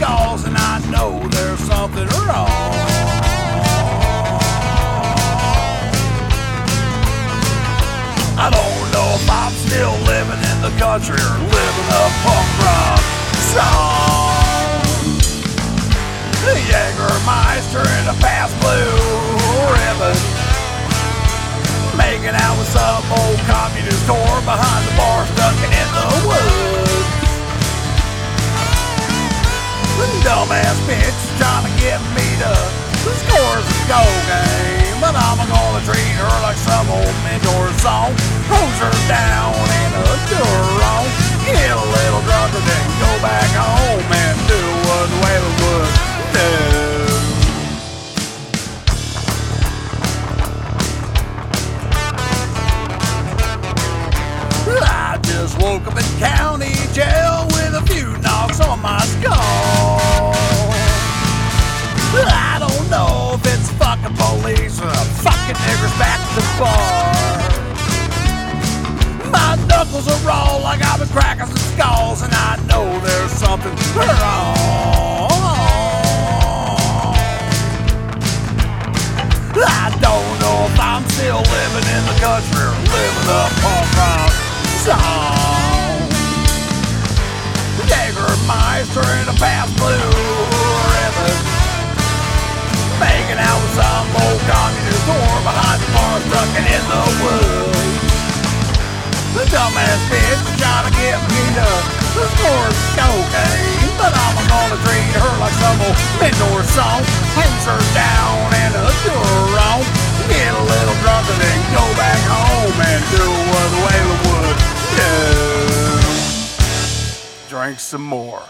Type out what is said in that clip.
scars, and I know there's something wrong. I don't know if I'm still living in the country or living apart. Dumbass bitch trying to get me to score a go game. But I'm gonna treat her like some old mentor song. Hose her down in a Duron. Get a little drunk and then go back home and do what Waylon would do. I just woke up in county jail with a few knocks on my skull. The fucking niggers back the bar. My knuckles are raw like I've been cracking some skulls, and I know there's something wrong. I don't know if I'm still living in the country or living a punk rock song. Jägermeister in a past song. Her down in a Duron. Get a little drunk and then go back home and do what the Waylon would do. Drink some more.